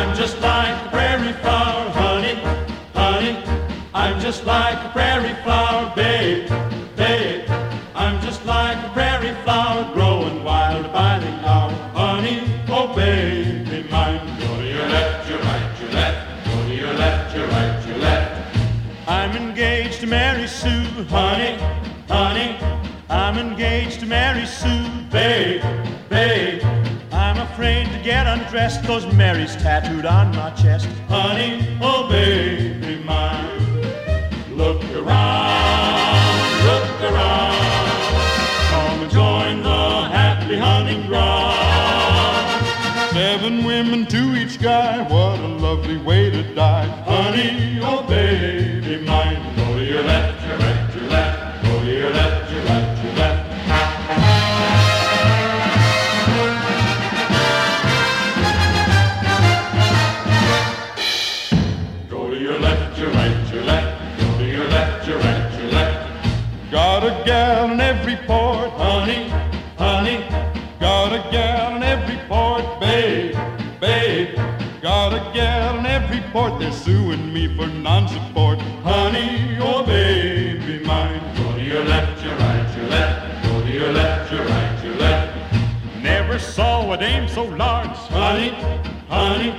I'm just like a prairie flower, honey, honey. I'm just like a prairie flower, babe, babe. I'm just like a prairie flower, growing wild by the hour, honey. Oh, baby mine. To your left, your right, your left. To your left, your right, your left. I'm engaged to Mary Sue, honey, honey. I'm engaged to Mary Sue, babe, babe undressed, cause Mary's tattooed on my chest. Honey, oh baby mine. Look around, look around. Come and join the happy hunting ground. Seven women to each guy, what a lovely way to die. Honey, oh baby every port, honey, honey. Got a gal in every port, babe, babe. Got a gal in every port. They're suing me for non-support, honey, oh baby mine. Go to your left, your right, your left. Go to your left, your right, your left. Never saw a dame so large, honey, honey,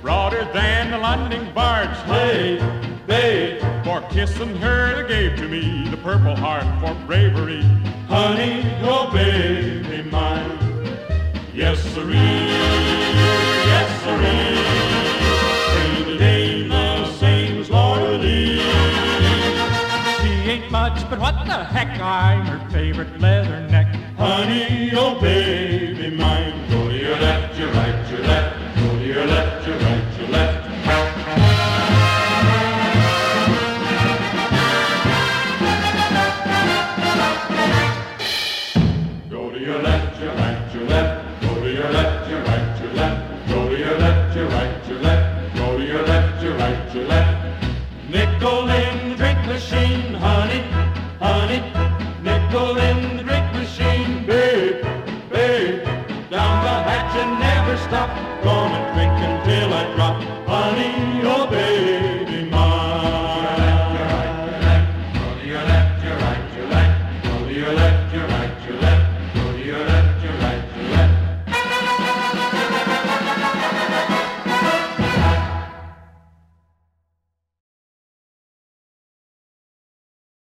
broader than the London barge. Hey, babe, for kissing her they gave to me the Purple Heart for bravery. Honey, oh baby mine. Yes, sirree, yes, dame the Lee. She ain't much, but what the heck? I'm her favorite leather neck. Honey, oh baby right you left. Nickel in the drink machine, honey, honey. Nickel in the drink machine, babe, babe. Down the hatch and never stop. Gonna drink